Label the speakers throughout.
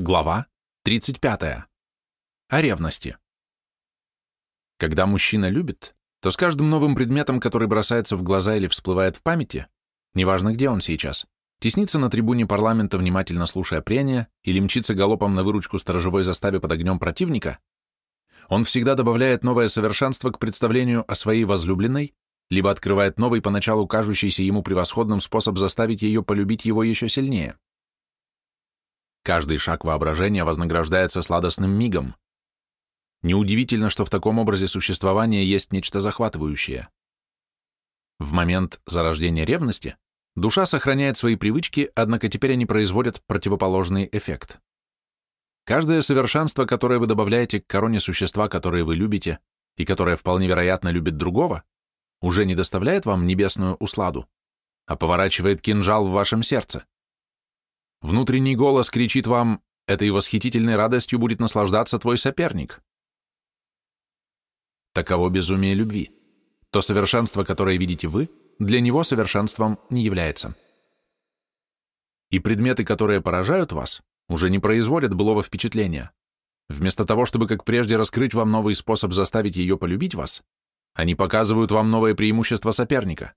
Speaker 1: Глава 35. О ревности. Когда мужчина любит, то с каждым новым предметом, который бросается в глаза или всплывает в памяти, неважно где он сейчас, теснится на трибуне парламента, внимательно слушая прения, или мчится галопом на выручку сторожевой заставе под огнем противника, он всегда добавляет новое совершенство к представлению о своей возлюбленной, либо открывает новый, поначалу кажущийся ему превосходным способ заставить ее полюбить его еще сильнее. Каждый шаг воображения вознаграждается сладостным мигом. Неудивительно, что в таком образе существования есть нечто захватывающее. В момент зарождения ревности душа сохраняет свои привычки, однако теперь они производят противоположный эффект. Каждое совершенство, которое вы добавляете к короне существа, которое вы любите, и которое вполне вероятно любит другого, уже не доставляет вам небесную усладу, а поворачивает кинжал в вашем сердце. Внутренний голос кричит вам, этой восхитительной радостью будет наслаждаться твой соперник. Таково безумие любви. То совершенство, которое видите вы, для него совершенством не является. И предметы, которые поражают вас, уже не производят былого впечатления. Вместо того, чтобы как прежде раскрыть вам новый способ заставить ее полюбить вас, они показывают вам новое преимущество соперника.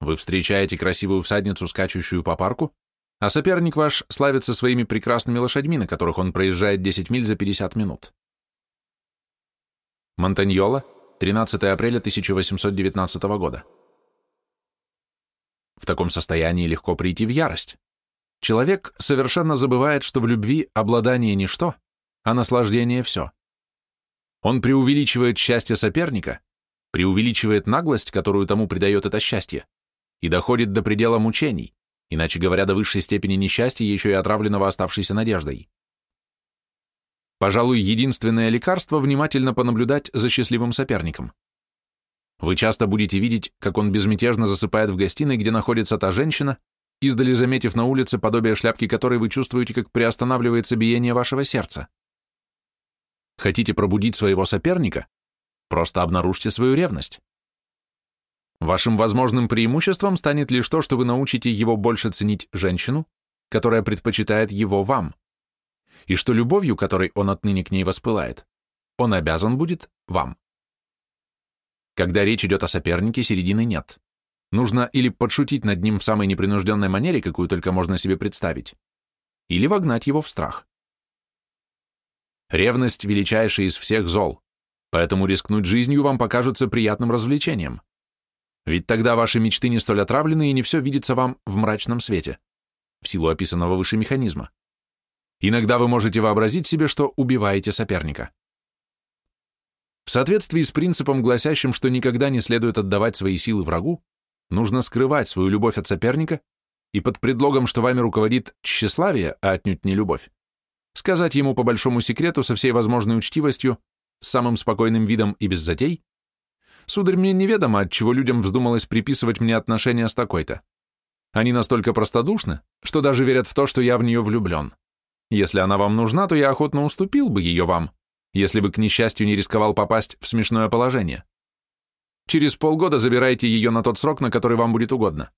Speaker 1: Вы встречаете красивую всадницу, скачущую по парку, а соперник ваш славится своими прекрасными лошадьми, на которых он проезжает 10 миль за 50 минут. Монтаньола, 13 апреля 1819 года. В таком состоянии легко прийти в ярость. Человек совершенно забывает, что в любви обладание ничто, а наслаждение все. Он преувеличивает счастье соперника, преувеличивает наглость, которую тому придает это счастье, и доходит до предела мучений, иначе говоря, до высшей степени несчастья, еще и отравленного оставшейся надеждой. Пожалуй, единственное лекарство – внимательно понаблюдать за счастливым соперником. Вы часто будете видеть, как он безмятежно засыпает в гостиной, где находится та женщина, издали заметив на улице подобие шляпки, которой вы чувствуете, как приостанавливается биение вашего сердца. Хотите пробудить своего соперника? Просто обнаружьте свою ревность. Вашим возможным преимуществом станет лишь то, что вы научите его больше ценить женщину, которая предпочитает его вам, и что любовью, которой он отныне к ней воспылает, он обязан будет вам. Когда речь идет о сопернике, середины нет. Нужно или подшутить над ним в самой непринужденной манере, какую только можно себе представить, или вогнать его в страх. Ревность – величайшая из всех зол, поэтому рискнуть жизнью вам покажется приятным развлечением. Ведь тогда ваши мечты не столь отравлены и не все видится вам в мрачном свете, в силу описанного выше механизма. Иногда вы можете вообразить себе, что убиваете соперника. В соответствии с принципом, гласящим, что никогда не следует отдавать свои силы врагу, нужно скрывать свою любовь от соперника и под предлогом, что вами руководит тщеславие, а отнюдь не любовь, сказать ему по большому секрету со всей возможной учтивостью, с самым спокойным видом и без затей, Сударь, мне неведомо, от чего людям вздумалось приписывать мне отношения с такой-то. Они настолько простодушны, что даже верят в то, что я в нее влюблен. Если она вам нужна, то я охотно уступил бы ее вам, если бы, к несчастью, не рисковал попасть в смешное положение. Через полгода забирайте ее на тот срок, на который вам будет угодно.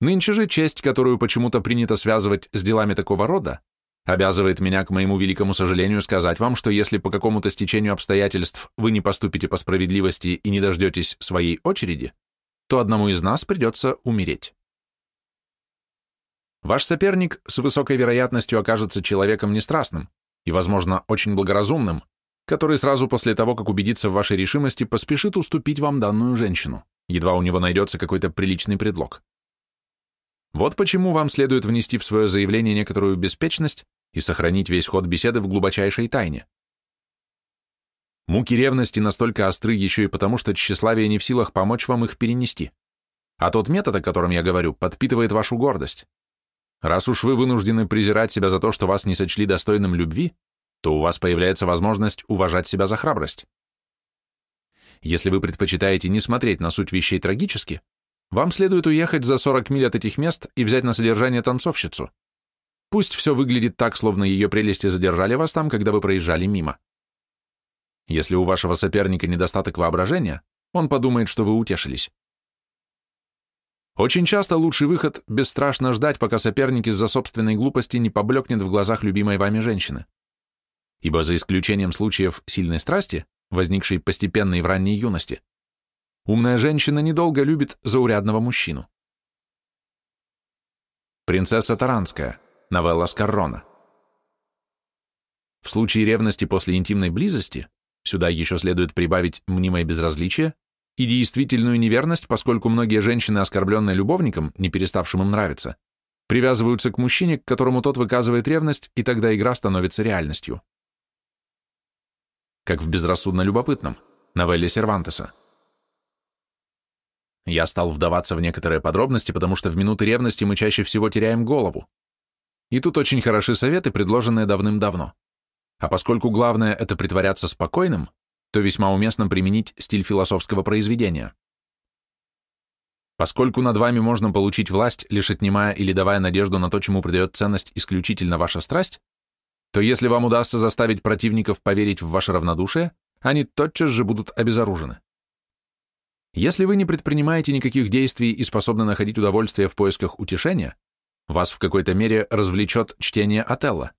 Speaker 1: Нынче же честь, которую почему-то принято связывать с делами такого рода, обязывает меня, к моему великому сожалению, сказать вам, что если по какому-то стечению обстоятельств вы не поступите по справедливости и не дождетесь своей очереди, то одному из нас придется умереть. Ваш соперник с высокой вероятностью окажется человеком нестрастным и, возможно, очень благоразумным, который сразу после того, как убедится в вашей решимости, поспешит уступить вам данную женщину, едва у него найдется какой-то приличный предлог. Вот почему вам следует внести в свое заявление некоторую беспечность и сохранить весь ход беседы в глубочайшей тайне. Муки ревности настолько остры еще и потому, что тщеславие не в силах помочь вам их перенести. А тот метод, о котором я говорю, подпитывает вашу гордость. Раз уж вы вынуждены презирать себя за то, что вас не сочли достойным любви, то у вас появляется возможность уважать себя за храбрость. Если вы предпочитаете не смотреть на суть вещей трагически, вам следует уехать за 40 миль от этих мест и взять на содержание танцовщицу, Пусть все выглядит так, словно ее прелести задержали вас там, когда вы проезжали мимо. Если у вашего соперника недостаток воображения, он подумает, что вы утешились. Очень часто лучший выход – бесстрашно ждать, пока соперник из-за собственной глупости не поблекнет в глазах любимой вами женщины. Ибо за исключением случаев сильной страсти, возникшей постепенно и в ранней юности, умная женщина недолго любит заурядного мужчину. Принцесса Таранская, новелла Скаррона. В случае ревности после интимной близости, сюда еще следует прибавить мнимое безразличие, и действительную неверность, поскольку многие женщины, оскорбленные любовником, не переставшим им нравиться, привязываются к мужчине, к которому тот выказывает ревность, и тогда игра становится реальностью. Как в «Безрассудно любопытном» новелле Сервантеса. Я стал вдаваться в некоторые подробности, потому что в минуты ревности мы чаще всего теряем голову. И тут очень хороши советы, предложенные давным-давно. А поскольку главное — это притворяться спокойным, то весьма уместно применить стиль философского произведения. Поскольку над вами можно получить власть, лишь отнимая или давая надежду на то, чему придает ценность исключительно ваша страсть, то если вам удастся заставить противников поверить в ваше равнодушие, они тотчас же будут обезоружены. Если вы не предпринимаете никаких действий и способны находить удовольствие в поисках утешения, вас в какой-то мере развлечет чтение Отелло.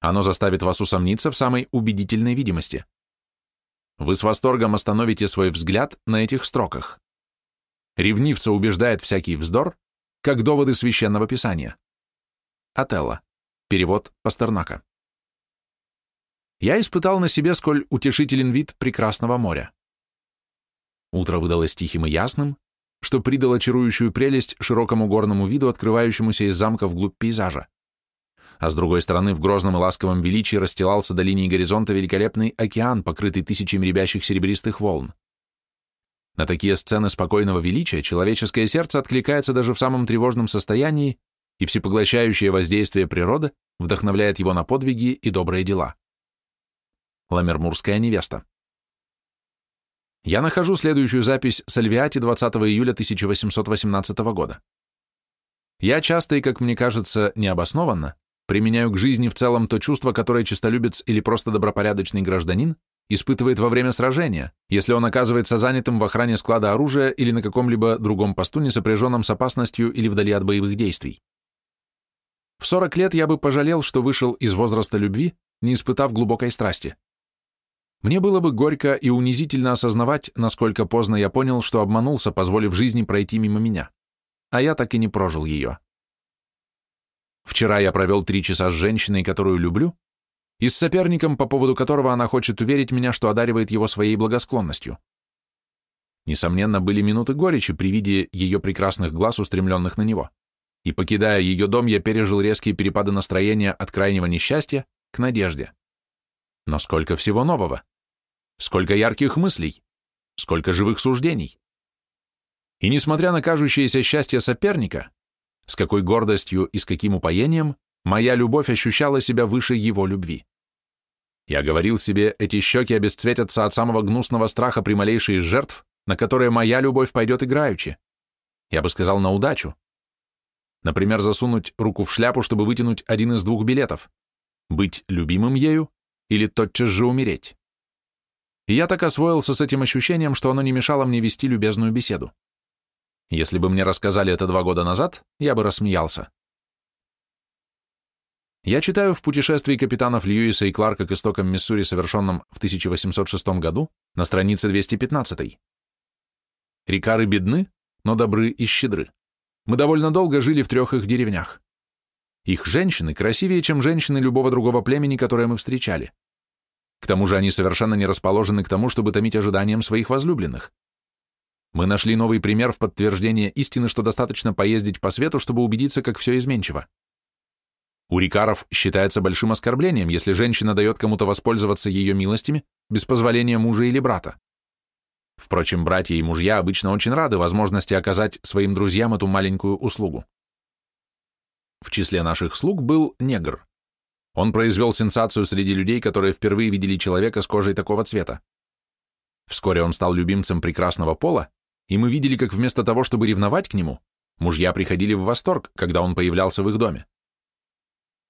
Speaker 1: Оно заставит вас усомниться в самой убедительной видимости. Вы с восторгом остановите свой взгляд на этих строках. Ревнивца убеждает всякий вздор, как доводы священного писания. Отелло. Перевод Пастернака. Я испытал на себе, сколь утешителен вид прекрасного моря. Утро выдалось тихим и ясным, что придало чарующую прелесть широкому горному виду, открывающемуся из замка вглубь пейзажа а с другой стороны в грозном и ласковом величии расстилался до линии горизонта великолепный океан, покрытый тысячами рябящих серебристых волн. На такие сцены спокойного величия человеческое сердце откликается даже в самом тревожном состоянии, и всепоглощающее воздействие природы вдохновляет его на подвиги и добрые дела. Ламермурская невеста. Я нахожу следующую запись с Альвиати 20 июля 1818 года. Я часто и, как мне кажется, необоснованно применяю к жизни в целом то чувство, которое честолюбец или просто добропорядочный гражданин испытывает во время сражения, если он оказывается занятым в охране склада оружия или на каком-либо другом посту, не сопряженном с опасностью или вдали от боевых действий. В 40 лет я бы пожалел, что вышел из возраста любви, не испытав глубокой страсти. Мне было бы горько и унизительно осознавать, насколько поздно я понял, что обманулся, позволив жизни пройти мимо меня. А я так и не прожил ее. Вчера я провел три часа с женщиной, которую люблю, и с соперником, по поводу которого она хочет уверить меня, что одаривает его своей благосклонностью. Несомненно, были минуты горечи при виде ее прекрасных глаз, устремленных на него. И, покидая ее дом, я пережил резкие перепады настроения от крайнего несчастья к надежде. Но сколько всего нового! Сколько ярких мыслей! Сколько живых суждений! И несмотря на кажущееся счастье соперника, с какой гордостью и с каким упоением моя любовь ощущала себя выше его любви. Я говорил себе, эти щеки обесцветятся от самого гнусного страха при малейшей из жертв, на которые моя любовь пойдет играючи. Я бы сказал, на удачу. Например, засунуть руку в шляпу, чтобы вытянуть один из двух билетов. Быть любимым ею или тотчас же умереть. И я так освоился с этим ощущением, что оно не мешало мне вести любезную беседу. Если бы мне рассказали это два года назад, я бы рассмеялся. Я читаю в путешествии капитанов Льюиса и Кларка к истокам Миссури, совершенном в 1806 году, на странице 215. Рикары бедны, но добры и щедры. Мы довольно долго жили в трех их деревнях. Их женщины красивее, чем женщины любого другого племени, которое мы встречали. К тому же они совершенно не расположены к тому, чтобы томить ожиданием своих возлюбленных. Мы нашли новый пример в подтверждение истины, что достаточно поездить по свету, чтобы убедиться, как все изменчиво. У рикаров считается большим оскорблением, если женщина дает кому-то воспользоваться ее милостями без позволения мужа или брата. Впрочем, братья и мужья обычно очень рады возможности оказать своим друзьям эту маленькую услугу. В числе наших слуг был негр. Он произвел сенсацию среди людей, которые впервые видели человека с кожей такого цвета. Вскоре он стал любимцем прекрасного пола и мы видели, как вместо того, чтобы ревновать к нему, мужья приходили в восторг, когда он появлялся в их доме.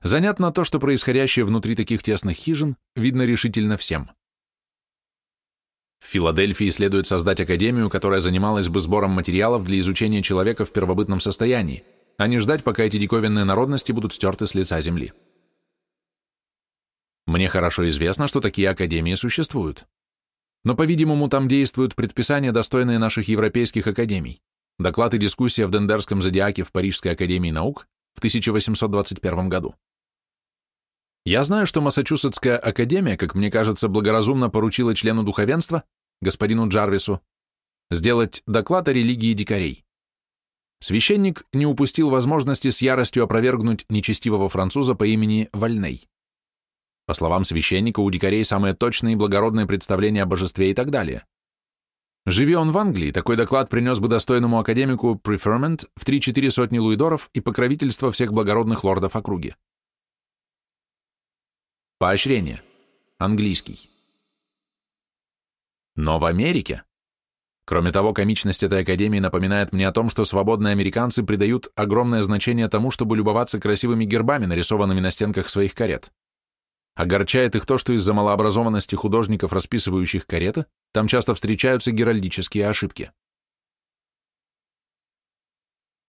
Speaker 1: Занятно то, что происходящее внутри таких тесных хижин видно решительно всем. В Филадельфии следует создать академию, которая занималась бы сбором материалов для изучения человека в первобытном состоянии, а не ждать, пока эти диковинные народности будут стерты с лица земли. Мне хорошо известно, что такие академии существуют. Но, по-видимому, там действуют предписания, достойные наших европейских академий. Доклад и дискуссия в Дендерском зодиаке в Парижской академии наук в 1821 году. Я знаю, что Массачусетская академия, как мне кажется, благоразумно поручила члену духовенства, господину Джарвису, сделать доклад о религии дикарей. Священник не упустил возможности с яростью опровергнуть нечестивого француза по имени Вальней. По словам священника, у дикарей самые точные и благородные представления о божестве и так далее. Живи он в Англии, такой доклад принес бы достойному академику preferment в 3-4 сотни луидоров и покровительство всех благородных лордов округи. Поощрение. Английский. Но в Америке. Кроме того, комичность этой академии напоминает мне о том, что свободные американцы придают огромное значение тому, чтобы любоваться красивыми гербами, нарисованными на стенках своих карет. Огорчает их то, что из-за малообразованности художников, расписывающих кареты, там часто встречаются геральдические ошибки.